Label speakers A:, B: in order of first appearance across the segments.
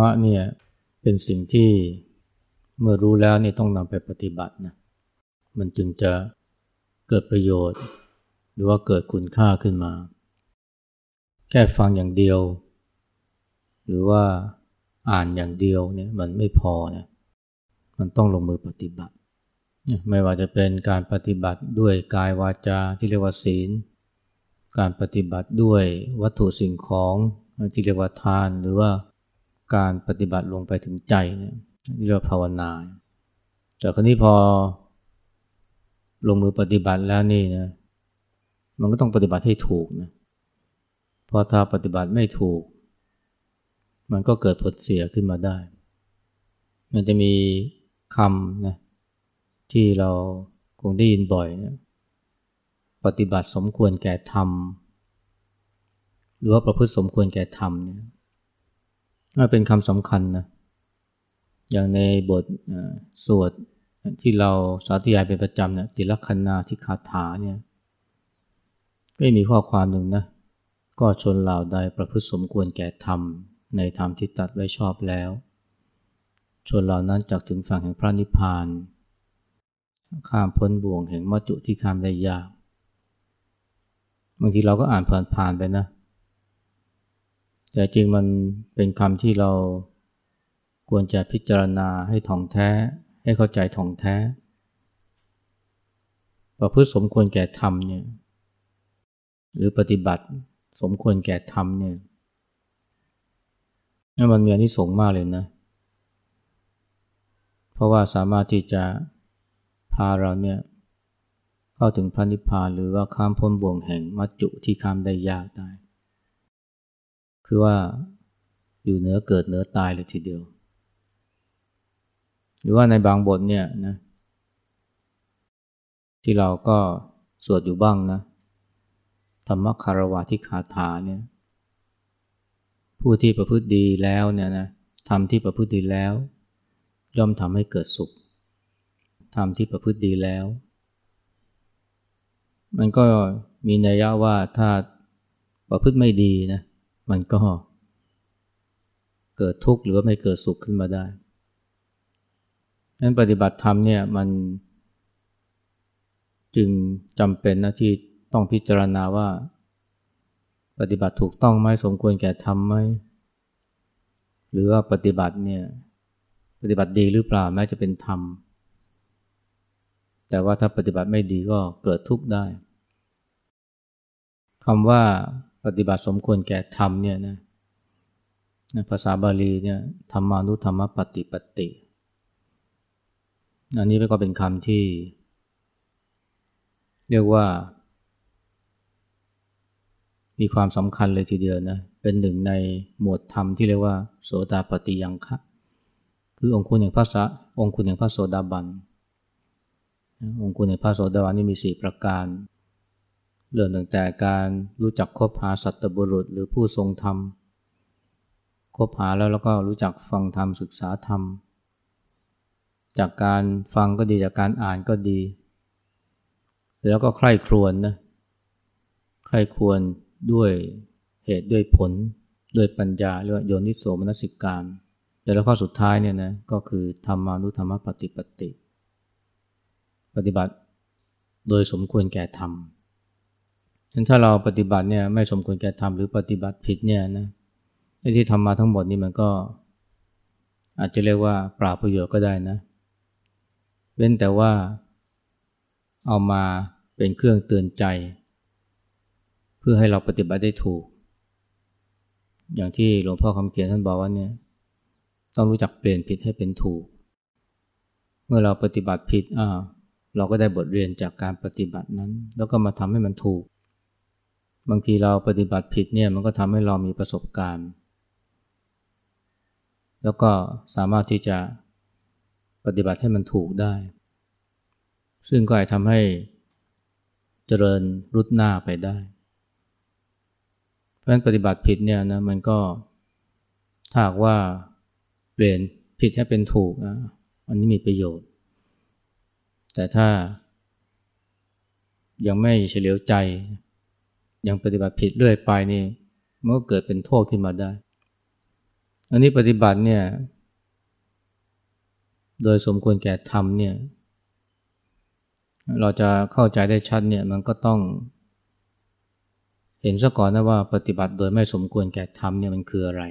A: มะเนี่ยเป็นสิ่งที่เมื่อรู้แล้วนี่ต้องนำไปปฏิบัตินะมันจึงจะเกิดประโยชน์ หรือว่าเกิดคุณค่าขึ้นมา แค่ฟังอย่างเดียว หรือว่าอ่านอย่างเดียวเนี่ยมันไม่พอนะมันต้องลงมือปฏิบัติ ไม่ว่าจะเป็นการปฏิบัติด้วยกายวาจาที่เรียกว่าศีล การปฏิบัติด้วยวัตถุสิ่งของที่เรียกว่าทานหรือว่า การปฏิบัติลงไปถึงใจเนี่ยเรียกว่าภาวนา แต่ครนี้พอลงมือปฏิบัติแล้วนี่นะมันก็ต้องปฏิบัติให้ถูกนะเพราะถ้าปฏิบัติไม่ถูก มันก็เกิดผลเสียขึ้นมาได้ มันจะมีคำนะที่เราคงได้ยินบ่อยนะปฏิบัติสมควรแก่ธรรมหรือว่าประพฤติสมควรแก่ธรรมเนี่ย น่าเป็นคำสำคัญนะ อย่างในบทสวดที่เราสาธยายเป็นประจำเนี่ยติลักษณาที่คาถาเนี่ยก็มีข้อความหนึ่งนะ ก็ชนเหล่าใดประพฤติสมควรแก่ธรรม ในธรรมที่ตัดไว้ชอบแล้ว ชนเหล่านั้นจากถึงฝั่งแห่งพระนิพพาน ข้ามพ้นบ่วงแห่งมัจจุที่ข้ามได้ยาก บางทีเราก็อ่านผ่านๆไปนะ แต่จริงมันเป็นคำที่เราควรจะพิจารณาให้ท่องแท้ ให้เข้าใจท่องแท้ ประพฤติสมควรแก่ธรรมเนี่ยหรือปฏิบัติสมควรแก่ธรรมเนี่ยนั่นมันมีอนิสงส์มากเลยนะ เพราะว่าสามารถที่จะพาเราเนี่ยเข้าถึงพระนิพพานหรือว่าข้ามพ้นบ่วงแห่งมัจจุที่ข้ามได้ยากได้ คือว่าอยู่เหนือเกิดเหนือตายเลยทีเดียว หรือว่าในบางบทเนี่ยนะที่เราก็สวดอยู่บ้างนะธรรมคารวะที่คาถาเนี่ยผู้ที่ประพฤติดีแล้วเนี่ยนะทำที่ประพฤติดีแล้ว ย่อมทำให้เกิดสุขทำที่ประพฤติดีแล้ว มันก็มีนัยยะว่าถ้าประพฤติไม่ดีนะ มันก็ เกิดทุกข์หรือว่าไม่เกิดสุขขึ้นมาได้นั้นปฏิบัติธรรมเนี่ยมัน จึงจำเป็นนะที่ต้องพิจารณาว่า ปฏิบัติถูกต้องไหมสมควรแก่ทำไหมหรือว่าปฏิบัติเนี่ยปฏิบัติดีหรือเปล่าแม้จะเป็นธรรม แต่ว่าถ้าปฏิบัติไม่ดีก็เกิดทุกข์ได้คำว่า ปฏิบัติสมควรแก่ธรรมเนี่ยนะภาษาบาลีเนี่ยธรรมานุธรรมปฏิปติอันนี้ก็เป็นคำที่ เรียกว่า มีความสำคัญเลยทีเดียวนะเป็นหนึ่งในหมวดธรรมที่เรียกว่า โสดาปฏิยังคะคือองค์คุณแห่งพระสะองค์คุณแห่งพระโสดาบัน องค์คุณแห่งพระโสดาบันนี่มีสี่ประการ เริ่มตั้งแต่การรู้จักคบหาสัตบุรุษหรือผู้ทรงธรรม คบหาแล้วแล้วก็รู้จักฟังธรรมศึกษาธรรม จากการฟังก็ดีจากการอ่านก็ดี แล้วก็ใคร่ครวญนนะใคร่ครวญด้วยเหตุด้วยผลด้วยปัญญาเรียกว่าโยนิโสมนสิการแต่แล้วข้อสุดท้ายเนี่ยนะก็คือธรรมานุธรรมปฏิปติ ปฏิบัติโดยสมควรแก่ธรรม ฉะนั้นถ้าเราปฏิบัติเนี่ยไม่สมควรแก่ธรรมหรือปฏิบัติผิดเนี่ยนะไอ้ที่ทำมาทั้งหมดนี่มันก็ อาจจะเรียกว่าปราบประโยชน์ก็ได้นะ เว้นแต่ว่าเอามาเป็นเครื่องเตือนใจ เพื่อให้เราปฏิบัติได้ถูก อย่างที่หลวงพ่อคำเขียนท่านบอกว่าเนี่ยต้องรู้จักเปลี่ยนผิดให้เป็นถูก เมื่อเราปฏิบัติผิดอ่าเราก็ได้บทเรียนจากการปฏิบัตินั้น แล้วก็มาทำให้มันถูก บางทีเราปฏิบัติผิดเนี่ยมันก็ทำให้เรามีประสบการณ์ แล้วก็สามารถที่จะปฏิบัติให้มันถูกได้ ซึ่งก็อาจทำให้เจริญรุดหน้าไปได้ เพราะฉะนั้นปฏิบัติผิดเนี่ยนะมันก็ถ้าว่าเปลี่ยนผิดให้เป็นถูกนะอันนี้มีประโยชน์ แต่ถ้ายังไม่เฉลียวใจ ยังปฏิบัติผิดเรื่อยไปนี่มันก็เกิดเป็นโทษขึ้นมาได้ อันนี้ปฏิบัติเนี่ยโดยสมควรแก่ธรรมเนี่ยเราจะเข้าใจได้ชัดเนี่ยมันก็ต้อง เห็นซะก่อนนะว่าปฏิบัติโดยไม่สมควรแก่ธรรมเนี่ยมันคืออะไร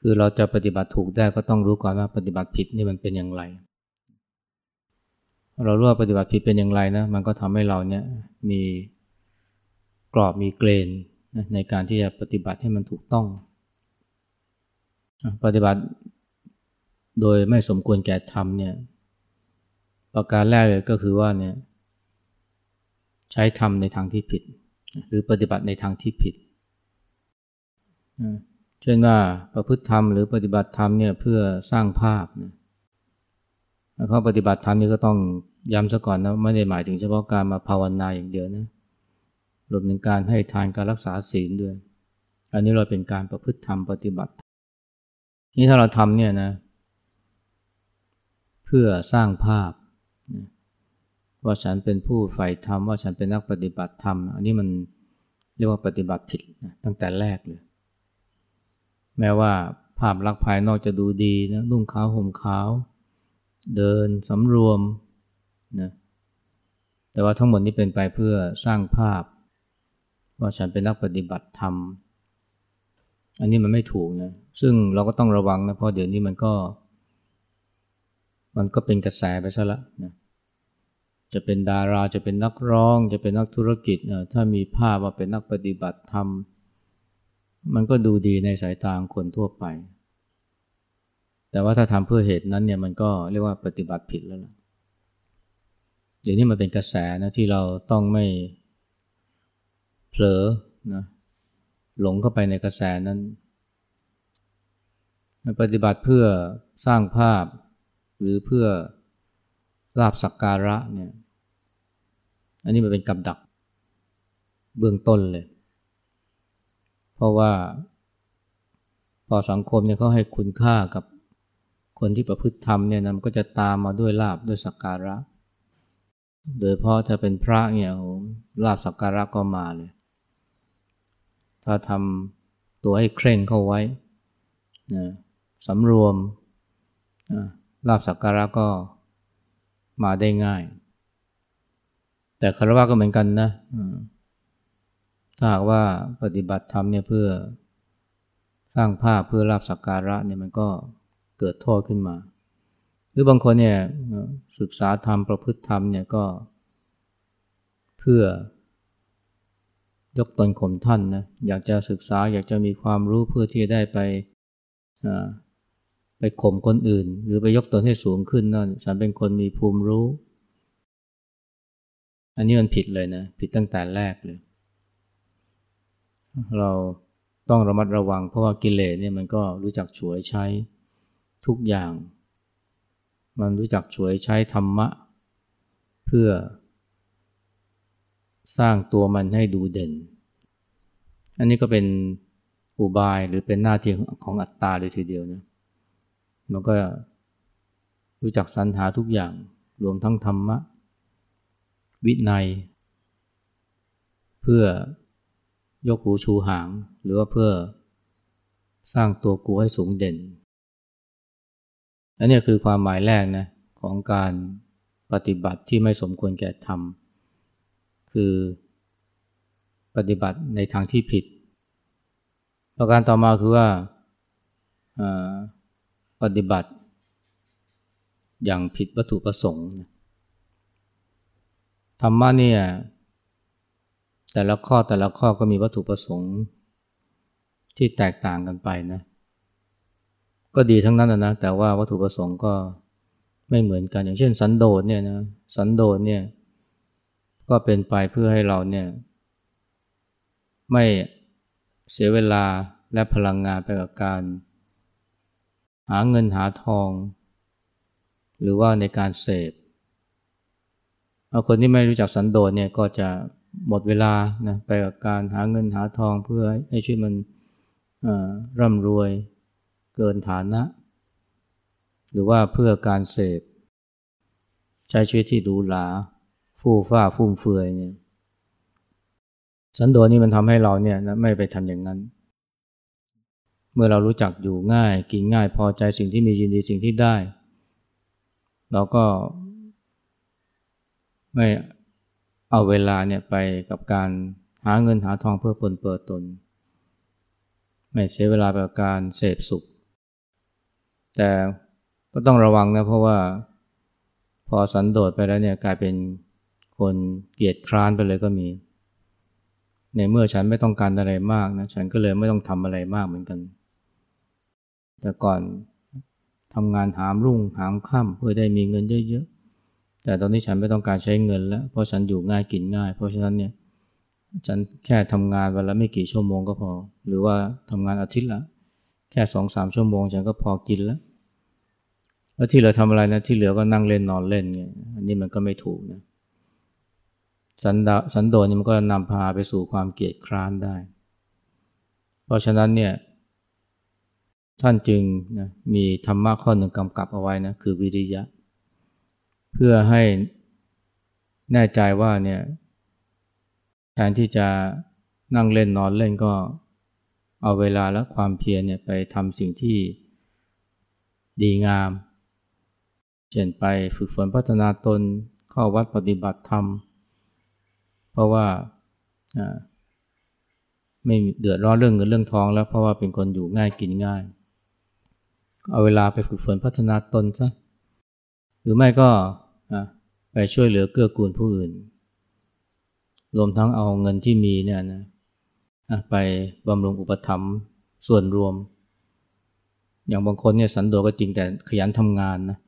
A: คือเราจะปฏิบัติถูกได้ก็ต้องรู้ก่อนว่าปฏิบัติผิดนี่มันเป็นอย่างไร เรารู้ว่าปฏิบัติผิดเป็นอย่างไรนะมันก็ทำให้เราเนี่ยมี กรอบมีเกณฑ์ในการที่จะปฏิบัติให้มันถูกต้อง ปฏิบัติโดยไม่สมควรแก่ธรรมเนี่ยประการแรกเลยก็คือว่าเนี่ยใช้ธรรมในทางที่ผิด หรือปฏิบัติในทางที่ผิด เช่นว่าประพฤติธรรมหรือปฏิบัติธรรมเนี่ยเพื่อสร้างภาพนะเขาปฏิบัติธรรมนี่ก็ต้องย้ำซะก่อนนะไม่ได้หมายถึงเฉพาะการมาภาวนาอย่างเดียวนะ รวมถึงการให้ทานการรักษาศีลด้วย อันนี้เราเป็นการประพฤติธรรมปฏิบัติ นี่ถ้าเราทำเนี่ยนะ เพื่อสร้างภาพ ว่าฉันเป็นผู้ใฝ่ธรรมว่าฉันเป็นนักปฏิบัติธรรม อันนี้มันเรียกว่าปฏิบัติผิดนะตั้งแต่แรกเลย แม้ว่าภาพลักษณ์ภายนอกจะดูดีนะนุ่งขาวห่มขาว เดินสำรวมนะแต่ว่าทั้งหมดนี้เป็นไปเพื่อสร้างภาพ ว่าฉันเป็นนักปฏิบัติธรรม อันนี้มันไม่ถูกนะ ซึ่งเราก็ต้องระวังนะ เพราะเดี๋ยวนี้มันก็ มันก็เป็นกระแสไปซะละนะจะเป็นดาราจะเป็นนักร้อง จะเป็นนักธุรกิจนะถ้ามีภาพว่าเป็นนักปฏิบัติธรรม มันก็ดูดีในสายตาคนทั่วไป แต่ว่าถ้าทำเพื่อเหตุนั้นเนี่ยมันก็เรียกว่าปฏิบัติผิดแล้วล่ะเดี๋ยวนี้มันเป็นกระแสนะที่เราต้องไม่ เผลอนะหลงเข้าไปในกระแสนั้น ปฏิบัติเพื่อสร้างภาพหรือเพื่อลาบสักการะเนี่ยอันนี้มันเป็นกับดักเบื้องต้นเลย เพราะว่าพอสังคมเนี่ยเขาให้คุณค่ากับคนที่ประพฤติธรรมเนี่ยนะมันก็จะตามมาด้วยลาบด้วยสักการะ โดยเพราะถ้าเป็นพระเนี่ยโหลาบสักการะก็มาเลย ถ้าทำตัวให้เคร่งเข้าไว้นะสำรวมลาบสักการะก็มาได้ง่าย แต่คารวะก็เหมือนกันนะถ้าหากว่าปฏิบัติธรรมเนี่ยเพื่อสร้างภาพเพื่อลาบสักการะเนี่ยมันก็เกิดโทษขึ้นมา หรือบางคนเนี่ยศึกษาธรรมประพฤติธรรมเนี่ยก็เพื่อ ยกตนข่มท่านนะอยากจะศึกษาอยากจะมีความรู้เพื่อที่จะได้ไปไปข่มคนอื่น หรือไปยกตนให้สูงขึ้นนั่นฉันเป็นคนมีภูมิรู้ อันนี้มันผิดเลยนะ ผิดตั้งแต่แรกเลย เราต้องระมัดระวังเพราะว่ากิเลสเนี่ยมันก็รู้จักฉวยใช้ทุกอย่าง มันรู้จักฉวยใช้ธรรมะ เพื่อ สร้างตัวมันให้ดูเด่น อันนี้ก็เป็นอุบายหรือเป็นหน้าที่ของอัตตาเลยทีเดียวนะมันก็รู้จักสรรหาทุกอย่างรวมทั้งธรรมะ วินัย เพื่อยกหูชูหาง หรือว่าเพื่อสร้างตัวกูให้สูงเด่น อันนี้คือความหมายแรกนะของการปฏิบัติที่ไม่สมควรแก่ธรรม คือปฏิบัติในทางที่ผิด ประการต่อมาคือว่าปฏิบัติอย่างผิดวัตถุประสงค์ธรรมะเนี่ยแต่ละข้อแต่ละข้อก็มีวัตถุประสงค์ที่แตกต่างกันไปนะก็ดีทั้งนั้นนะแต่ว่าวัตถุประสงค์ก็ไม่เหมือนกันอย่างเช่น สันโดษเนี่ยนะสันโดษเนี่ย ก็เป็นไปเพื่อให้เราเนี่ย ไม่เสียเวลาและพลังงานไปกับการ หาเงินหาทอง หรือว่าในการเสพเอาคนที่ไม่รู้จักสันโดษเนี่ยก็จะหมดเวลานะไปกับการหาเงินหาทองเพื่อให้ชีวิตมันร่ำรวยเกินฐานะ หรือว่าเพื่อการเสพใช้ชีวิตที่ดูหรา ฟู่ฟ้าฟุ่มเฟือยเนี่ยสันโดษนี่มันทำให้เราเนี่ยนะไม่ไปทำอย่างนั้น เมื่อเรารู้จักอยู่ง่าย กินง่ายพอใจสิ่งที่มียินดีสิ่งที่ได้ เราก็ไม่เอาเวลาเนี่ยไปกับการหาเงินหาทองเพื่อปนเปื้อตน ไม่เสียเวลาไปกับการเสพสุข แต่ก็ต้องระวังนะเพราะว่าพอสันโดษไปแล้วเนี่ยกลายเป็น คนเกียจคร้านไปเลยก็มี ในเมื่อฉันไม่ต้องการอะไรมากนะ ฉันก็เลยไม่ต้องทำอะไรมากเหมือนกัน แต่ก่อนทำงานหามรุ่งหามค่ำเพื่อได้มีเงินเยอะๆ แต่ตอนนี้ฉันไม่ต้องการใช้เงินแล้ว เพราะฉันอยู่ง่ายกินง่าย เพราะฉะนั้นเนี่ยฉันแค่ทำงานวันละไม่กี่ชั่วโมงก็พอ หรือว่าทำงานอาทิตย์ละแค่สองสามชั่วโมงฉันก็พอกินแล้ว แล้วที่เหลือทำอะไรนะที่เหลือก็นั่งเล่นนอนเล่นไงอันนี้มันก็ไม่ถูกนะ สันดาสันโดษนี่มันก็นำพาไปสู่ความเกลียดคร้านได้ เพราะฉะนั้นเนี่ยท่านจึงนะมีธรรมะข้อหนึ่งกำกับเอาไว้นะคือวิริยะ เพื่อให้แน่ใจว่าเนี่ยแทนที่จะนั่งเล่นนอนเล่นก็เอาเวลาและความเพียรเนี่ยไปทำสิ่งที่ดีงาม เช่นไปฝึกฝนพัฒนาตนเข้าวัดปฏิบัติธรรม เพราะว่าไม่เดือดร้อนเรื่องเงินเรื่องทองแล้วเพราะว่าเป็นคนอยู่ง่ายกินง่าย เอาเวลาไปฝึกฝนพัฒนาตนซะหรือไม่ก็ไปช่วยเหลือเกื้อกูลผู้อื่น รวมทั้งเอาเงินที่มีเนี่ยนะไปบำรุงอุปถัมภ์ส่วนรวม อย่างบางคนเนี่ยสันโดษก็จริงแต่ขยันทำงานนะ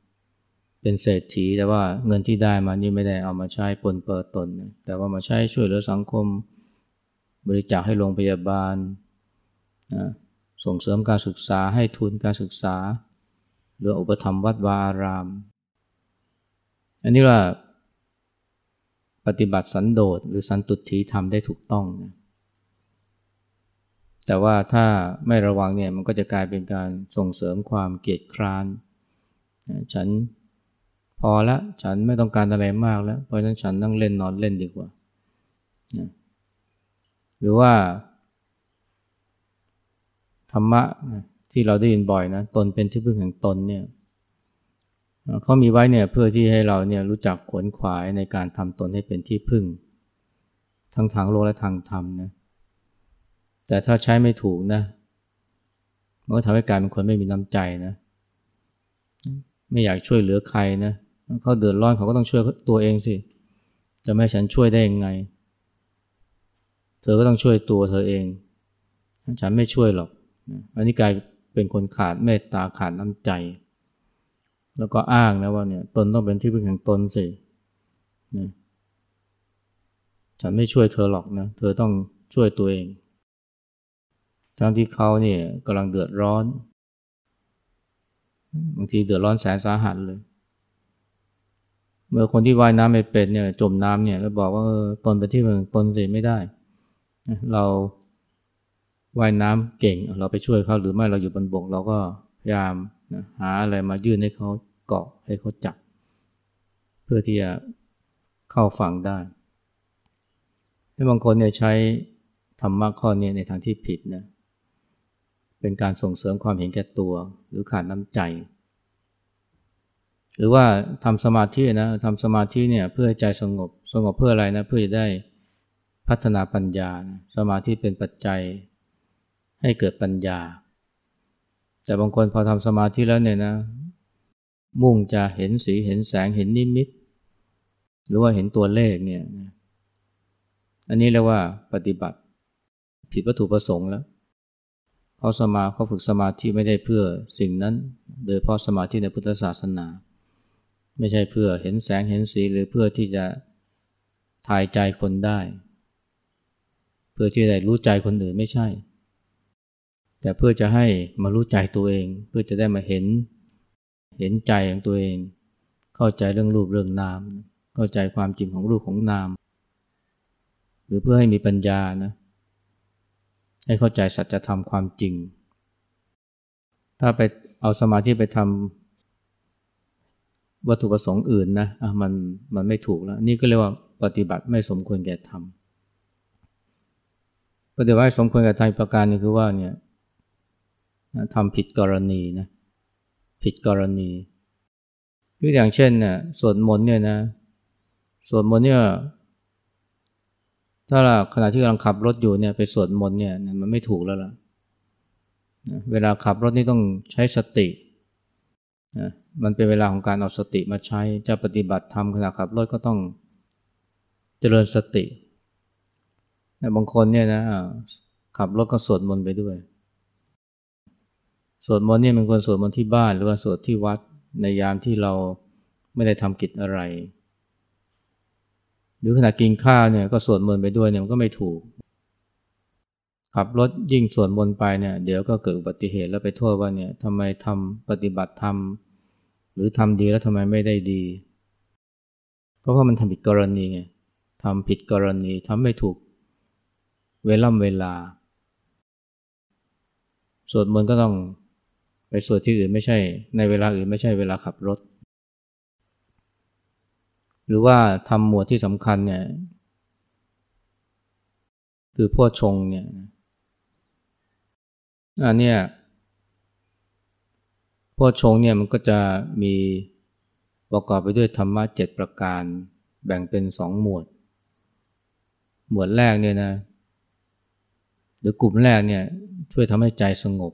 A: เป็นเศรษฐีแต่ว่าเงินที่ได้มานี่ไม่ได้เอามาใช้ปนเปื้อตน แต่ว่ามาใช้ช่วยเหลือสังคม บริจาคให้โรงพยาบาลส่งเสริมการศึกษาให้ทุนการศึกษา หรืออุปถัมวัดวาอาราม อันนี้ว่า ปฏิบัติสันโดษหรือสันตุถีทำได้ถูกต้องนะแต่ว่าถ้าไม่ระวังเนี่ยมันก็จะกลายเป็นการส่งเสริมความเกียดคร้าน ฉัน พอละฉันไม่ต้องการอะไรมากแล้ว เพราะฉะนั้นฉันนั่งเล่นนอนเล่นดีกว่านะหรือว่า ธรรมะที่เราได้ยินบ่อยนะตนเป็นที่พึ่งแห่งตนเนี่ยเขามีไว้เนี่ยเพื่อที่ให้เราเนี่ยรู้จักขวนขวายในการทำตนให้เป็นที่พึ่ง ทั้งทางโลกและทางธรรมนะแต่ถ้าใช้ไม่ถูกนะมันก็ทำให้กลายเป็นคนไม่มีน้ำใจนะ ไม่อยากช่วยเหลือใครนะ เขาเดือดร้อนเขาก็ต้องช่วยตัวเองสิ จะไม่ฉันช่วยได้ยังไง เธอก็ต้องช่วยตัวเธอเอง ฉันไม่ช่วยหรอก อันนี้กลายเป็นคนขาดเมตตาขาดน้ำใจ แล้วก็อ้างนะว่าเนี่ยตนต้องเป็นที่พึ่งแห่งตนสินะฉันไม่ช่วยเธอหรอกนะ เธอต้องช่วยตัวเองทั้งที่เขาเนี่ยกำลังเดือดร้อน บางทีเดือดร้อนแสนสาหัสเลย เมื่อคนที่ว่ายน้ำไม่เป็นเนี่ยจมน้ำเนี่ยแล้วบอกว่าตนไปที่เมืองตนเสียไม่ได้ เราว่ายน้ำเก่งเราไปช่วยเขาหรือไม่เราอยู่บนบกเราก็พยายามหาอะไรมายื่นให้เขาเกาะให้เขาจับ เพื่อที่จะเข้าฝั่งได้ให้บางคนเนี่ยใช้ธรรมะข้อนี้ในทางที่ผิดนะเป็นการส่งเสริมความเห็นแก่ตัวหรือขาดน้ำใจ หรือว่าทำสมาธินะทำสมาธิเนี่ยเพื่อใจสงบ สงบเพื่ออะไรนะเพื่อจะได้พัฒนาปัญญา สมาธิเป็นปัจจัยให้เกิดปัญญา แต่บางคนพอทำสมาธิแล้วเนี่ยนะ มุ่งจะเห็นสีเห็นแสงเห็นนิมิต หรือว่าเห็นตัวเลขเนี่ยอันนี้เรียกว่าปฏิบัติผิดวัตถุประสงค์แล้วเขาสมาเขาฝึกสมาธิไม่ได้เพื่อสิ่งนั้น โดยเพราะสมาธิในพุทธศาสนา ไม่ใช่เพื่อเห็นแสงเห็นสีหรือเพื่อที่จะทายใจคนได้ เพื่อที่จะได้รู้ใจคนอื่นไม่ใช่ แต่เพื่อจะให้มารู้ใจตัวเอง เพื่อจะได้มาเห็น เห็นใจของตัวเอง เข้าใจเรื่องรูปเรื่องนาม เข้าใจความจริงของรูปของนาม หรือเพื่อให้มีปัญญานะ ให้เข้าใจสัจธรรมความจริง ถ้าไปเอาสมาธิไปทำ วัตถุประสงค์อื่นนะะมันมันไม่ถูกแล้ว นี่ก็เรียกว่าปฏิบัติไม่สมควรแก่ทำปฏิบัติสมควรแก่ทำประการนี้คือว่าเนี่ยทำผิดกรณีนะผิดกรณียกอย่างเช่นเนี่ยสวดมนต์เนี่ยนะสวดมนต์เนี่ยถ้าเราขณะที่กำลังขับรถอยู่เนี่ยไปสวดมนต์เนี่ยมันไม่ถูกแล้วล่ะเวลาขับรถนี่ต้องใช้สติ นะมันเป็นเวลาของการเอาสติมาใช้จะปฏิบัติธรรมขณะขับรถก็ต้องเจริญสติบางคนเนี่ยนะขับรถก็สวดมนต์ไปด้วยสวดมนต์เนี่ยมันควรสวดมนต์ที่บ้านหรือว่าสวดที่วัดในยามที่เราไม่ได้ทำกิจอะไร หรือขณะกินข้าวเนี่ยก็สวดมนต์ไปด้วยเนี่ยมันก็ไม่ถูก ขับรถยิ่งสวดมนต์ไปเนี่ยเดี๋ยวก็เกิดอุบัติเหตุแล้วไปโทษว่าเนี่ยทำไมทำปฏิบัติธรรมหรือทำดีแล้วทำไมไม่ได้ดี ก็เพราะมันทำผิดกรณีไงทำผิดกรณีทำไม่ถูกเวล่ำเวลา สวดมนต์ก็ต้องไปสวดที่อื่นไม่ใช่ ในเวลาอื่นไม่ใช่เวลาขับรถ หรือว่าทำหมวดที่สำคัญเนี่ยคือพ่อชงเนี่ย อันเนี้ยพ่อชงเนี่ยมันก็จะมีประกอบไปด้วยธรรมะเจ็ดประการแบ่งเป็นสองหมวด หมวดแรกเนี่ยนะหรือกลุ่มแรกเนี่ยช่วยทำให้ใจสงบ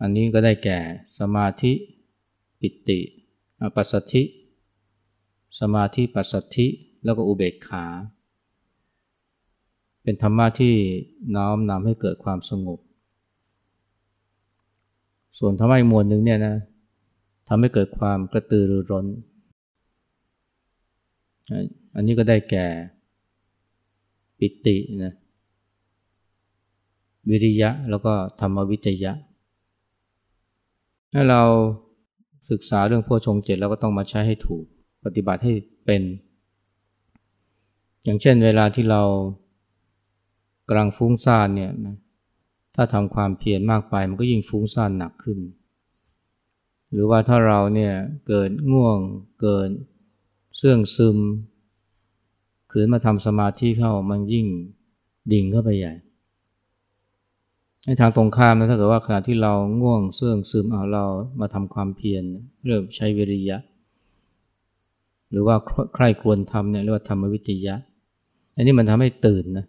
A: อันนี้ก็ได้แก่สมาธิปิติปัสสธิ สมาธิปัสสธิ แล้วก็อุเบกขา เป็นธรรมะที่น้อมนำให้เกิดความสงบ ส่วนธรรมะอีกมวลหนึ่งเนี่ยนะทำให้เกิดความกระตือรือร้น อันนี้ก็ได้แก่ปิตินะวิริยะแล้วก็ธรรมวิจยะ ถ้าเราศึกษาเรื่องพวชงเจ็ดเราก็ต้องมาใช้ให้ถูกปฏิบัติให้เป็น อย่างเช่นเวลาที่เรา กำลังฟุ้งซ่านเนี่ยนะถ้าทำความเพียรมากไปมันก็ยิ่งฟุ้งซ่านหนักขึ้น หรือว่าถ้าเราเนี่ยเกิดง่วงเกิดเสื่องซึมขืนมาทำสมาธิเข้ามันยิ่งดิ่งเข้าไปใหญ่ในทางตรงข้ามนะถ้าเกิดว่าขณะที่เราง่วงเสื่องซึมเอาเรามาทำความเพียรเริ่มใช้วิริยะ หรือว่าใครควรทำเนี่ยเรียกว่าธรรมวิจยะ อันนี้มันทำให้ตื่นนะ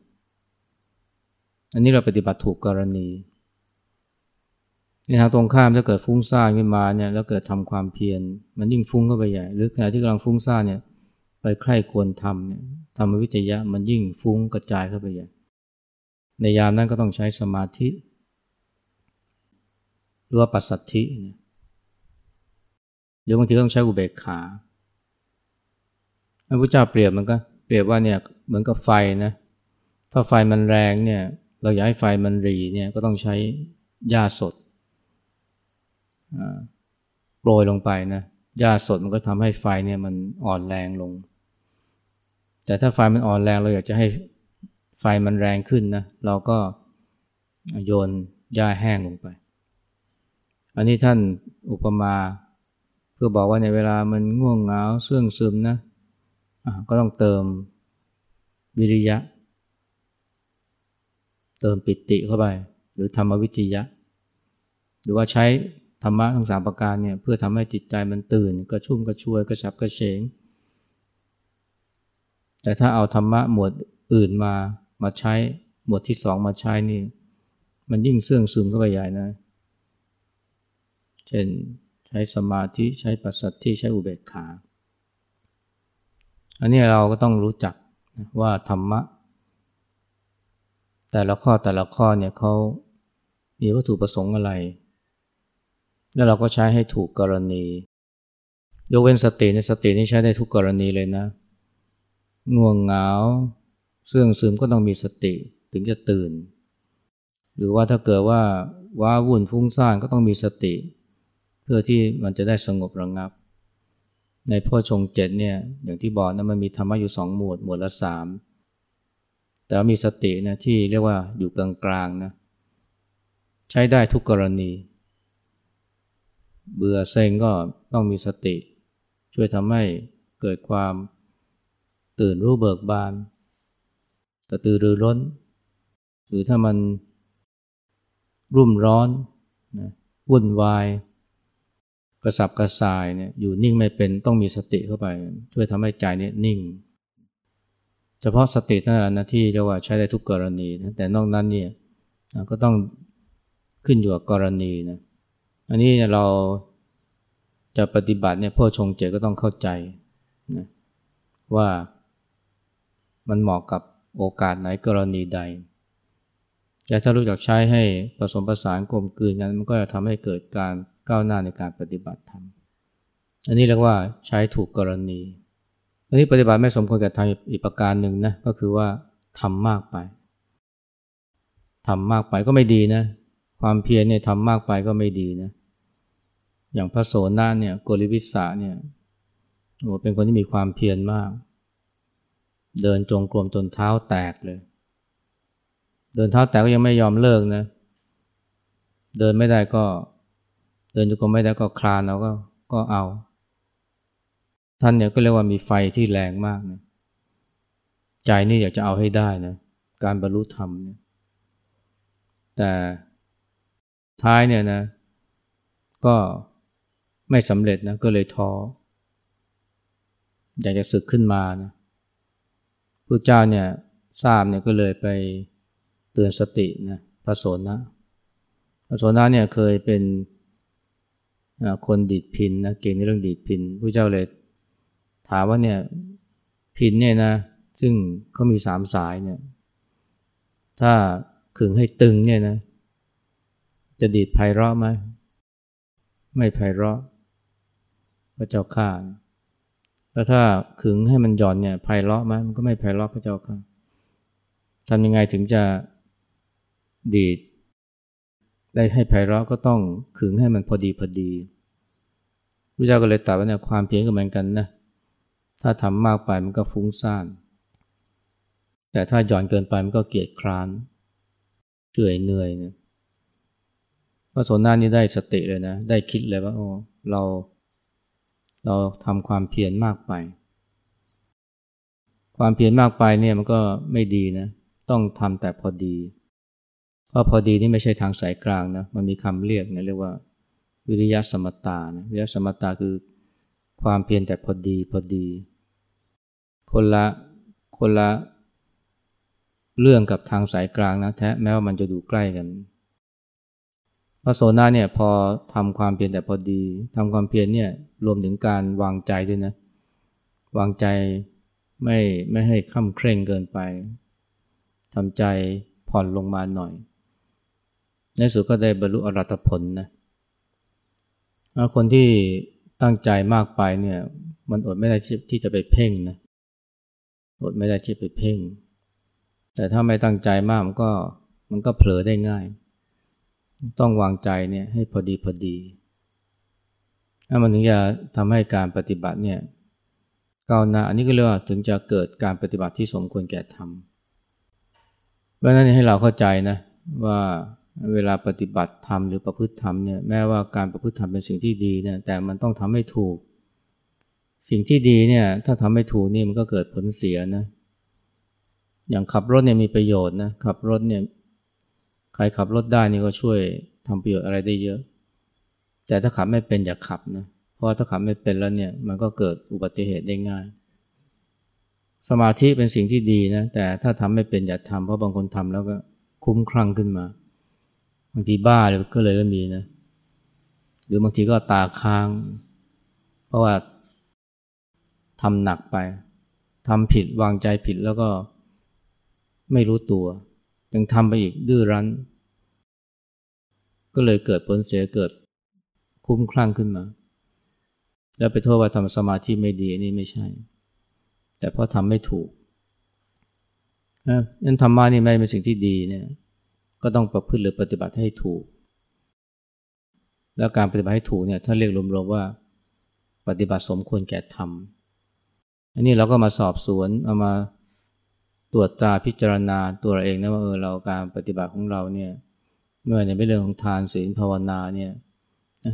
A: อันนี้เราปฏิบัติถูกกรณีในทางตรงข้ามถ้าเกิดฟุ้งซ่านขึ้นมาเนี่ยแล้วเกิดทำความเพียรมันยิ่งฟุ้งเข้าไปใหญ่ หรือขณะที่กำลังฟุ้งซ่านเนี่ยไปใคร่ควรทำเนี่ยธรรมวิจยะมันยิ่งฟุ้งกระจายเข้าไปใหญ่ ในยามนั้นก็ต้องใช้สมาธิหรือว่าปัสสัทธิหรือบางทีต้องใช้อุเบกขาพระพุทธเจ้าเปรียบมันก็เปรียบว่าเนี่ยเหมือนกับไฟนะถ้าไฟมันแรงเนี่ย เราอยากให้ไฟมันรีเนี่ยก็ต้องใช้หญ้าสดโปรยลงไปนะหญ้าสดมันก็ทำให้ไฟเนี่ยมันอ่อนแรงลง แต่ถ้าไฟมันอ่อนแรงเราอยากจะให้ไฟมันแรงขึ้นนะเราก็โยนหญ้าแห้งลงไป อันนี้ท่านอุปมาเพื่อบอกว่าในเวลามันง่วงเหงาเสื่องซึมนะะก็ต้องเติมวิริยะเเติมปิติเข้าไป หรือธรรมวิจยะ หรือว่าใช้ธรรมะทั้งสามประการเนี่ยเพื่อทำให้จิตใจมันตื่น กระชุ่มกระชวยกระฉับกระเฉง แต่ถ้าเอาธรรมะหมวดอื่นมามาใช้หมวดที่สองมาใช้นี่ มันยิ่งเสื่องซึมเข้าไปใหญ่นะ เช่นใช้สมาธิใช้ปัสสัทธิใช้อุเบกขา อันนี้เราก็ต้องรู้จักว่าธรรมะ แต่ละข้อแต่ละข้อเนี่ยเขามีวัตถุประสงค์อะไร แล้วเราก็ใช้ให้ถูกกรณี ยกเว้นสติในสตินี่ใช้ได้ทุกกรณีเลยนะ ง่วงเหงาเสื่องซึมก็ต้องมีสติถึงจะตื่น หรือว่าถ้าเกิดว่าว้าวุ่นฟุ้งซ่านก็ต้องมีสติ เพื่อที่มันจะได้สงบระงงับ ในพ่อชงเจ็ดเนี่ยอย่างที่บอกนะมันมีธรรมะอยู่สองหมวดหมวดละสาม แต่มีสตินะที่เรียกว่าอยู่กลางๆนะใช้ได้ทุกกรณี เบื่อเซ็งก็ต้องมีสติ ช่วยทำให้เกิดความตื่นรู้เบิกบานกระตือรือร้น หรือถ้ามันรุ่มร้อนนะวุ่นวาย กระสับกระส่ายเนี่ยอยู่นิ่งไม่เป็นต้องมีสติเข้าไป ช่วยทำให้ใจเนี่ยนิ่ง เฉพาะสติเท่านั้นนะที่เรียกว่าใช้ได้ทุกกรณีนะแต่นอกนั้นเนี่ยก็ต้องขึ้นอยู่กับกรณีนะอันนี้เราจะปฏิบัติเนี่ยพ่อชงเจก็ต้องเข้าใจนะว่ามันเหมาะกับโอกาสไหนกรณีใด แต่ถ้ารู้จักใช้ให้ผสมผสานกลมกลืนกันมันก็จะทำให้เกิดการก้าวหน้าในการปฏิบัติธรรม อันนี้เรียกว่าใช้ถูกกรณี อันนี้ปฏิบัติไม่สมควรกับทำอีกประการหนึ่งนะก็คือว่าทำมากไปทำมากไปก็ไม่ดีนะ ความเพียรเนี่ยทำมากไปก็ไม่ดีนะ อย่างพระโสนาเนี่ยโกริวิสาเนี่ยโอ้เป็นคนที่มีความเพียรมาก เดินจงกรมจนเท้าแตกเลย เดินเท้าแตกก็ยังไม่ยอมเลิกนะ เดินไม่ได้ก็ เดินจงกรมไม่ได้ก็คลานเอาก็ก็เอา ท่านเนี่ยก็เรียกว่ามีไฟที่แรงมากนะใจนี่อยากจะเอาให้ได้นะการบรรลุธรรมเนี่ยแต่ท้ายเนี่ยนะก็ไม่สำเร็จนะก็เลยท้ออยากจะศึกขึ้นมานะพระเจ้าเนี่ยทราบเนี่ยก็เลยไปเตือนสตินะพระโสนะพระโสนะเนี่ยเคยเป็นคนดีดพินนะเก่งในเรื่องดีดพินพระเจ้าเลย ถามว่าเนี่ยพินเนี่ยนะซึ่งเขามีสามสายเนี่ยถ้าขึงให้ตึงเนี่ยนะจะดีดไพเราะไหมไม่ไพเราะ พระเจ้าข้าแล้วถ้าขึงให้มันหย่อนเนี่ยไพเราะไหมมันก็ไม่ไพเราะพระเจ้าข้าทำยังไงถึงจะดีด ได้ให้ไพเราะก็ต้องขึงให้มันพอดีพอดีพระเจ้าก็เลยตรัสว่าเนี่ยความเพียรก็เหมือนกันนะ ถ้าทำมากไปมันก็ฟุ้งซ่าน แต่ถ้าหย่อนเกินไปมันก็เกียจคร้านเฉื่อยเหนื่อยเนี่ยพระโสนานี่ได้สติเลยนะ ได้คิดเลยว่าโอ้เรา เราทำความเพียรมากไป ความเพียรมากไปเนี่ยมันก็ไม่ดีนะ ต้องทำแต่พอดีเพราะพอดีนี่ไม่ใช่ทางสายกลางนะ มันมีคำเรียกนะเรียกว่า วิริยะสมตานะวิริยะสมตาคือความเพียรแต่พอดีพอดี คนละคนละเรื่องกับทางสายกลางนะแท้แม้ว่ามันจะดูใกล้กันพระโสนาเนี่ยพอทำความเพียรแต่พอดีทำความเพียรเนี่ยรวมถึงการวางใจด้วยนะ วางใจไม่ไม่ให้ค่ำเคร่งเกินไปทำใจผ่อนลงมาหน่อย ในสุดก็ได้บรรลุอรัตผลนะคนที่ตั้งใจมากไปเนี่ยมันอดไม่ได้ที่จะไปเพ่งนะ อดไม่ได้ที่ไปเพ่ง แต่ถ้าไม่ตั้งใจมากมันก็มันก็เผลอได้ง่าย ต้องวางใจเนี่ยให้พอดีพอดีถ้ามันถึงจะทำให้การปฏิบัติเนี่ยก้าวหน้าอันนี้ก็เรียกว่าถึงจะเกิดการปฏิบัติที่สมควรแก่ธรรมเพราะนั้นให้เราเข้าใจนะว่าเวลาปฏิบัติธรรมหรือประพฤติธรรมเนี่ยแม้ว่าการประพฤติธรรมเป็นสิ่งที่ดีเนี่ยแต่มันต้องทำให้ถูก สิ่งที่ดีเนี่ยถ้าทำไม่ถูกนี่มันก็เกิดผลเสียนะ อย่างขับรถเนี่ยมีประโยชน์นะขับรถเนี่ยใครขับรถได้นี่ก็ช่วยทำประโยชน์อะไรได้เยอะ แต่ถ้าขับไม่เป็นอย่าขับนะเพราะถ้าขับไม่เป็นแล้วเนี่ยมันก็เกิดอุบัติเหตุได้ง่าย สมาธิเป็นสิ่งที่ดีนะแต่ถ้าทำไม่เป็นอย่าทำเพราะบางคนทำแล้วก็คุ้มคลั่งขึ้นมาบางทีบ้าเลยก็เลยก็มีนะ หรือบางทีก็ตาค้าง เพราะว่า ทำหนักไปทำผิดวางใจผิดแล้วก็ไม่รู้ตัว ยังทำไปอีกดื้อรั้น ก็เลยเกิดผลเสียเกิดคุ้มคลั่งขึ้นมา แล้วไปโทษว่าทำสมาธิไม่ดีนี่ไม่ใช่ แต่เพราะทำไม่ถูกนั้นธรรมะนี่ไม่เป็นสิ่งที่ดีเนี่ยก็ต้องประพฤติหรือปฏิบัติให้ถูก แล้วการปฏิบัติให้ถูกเนี่ยถ้าเรียกรวมๆว่า ปฏิบัติสมควรแก่ธรรม อันนี้เราก็มาสอบสวนเอามาตรวจตราพิจารณาตัวเราเองนะว่าเออเราการปฏิบัติของเราเนี่ยเมื่อในเรื่องของทานศีลภาวนาเนี่ย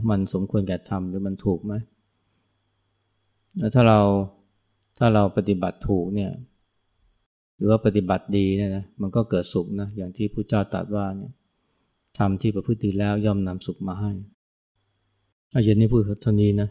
A: มันสมควรแก่ทำหรือมันถูกไหมแล้วถ้าเราถ้าเราปฏิบัติถูกเนี่ยหรือว่าปฏิบัติดีเนี่ยนะมันก็เกิดสุขนะอย่างที่พระเจ้าตรัสว่าเนี่ยทำที่ประพฤติแล้วย่อมนำสุขมาให้อาเย็นนี้พูดเท่านี้นะ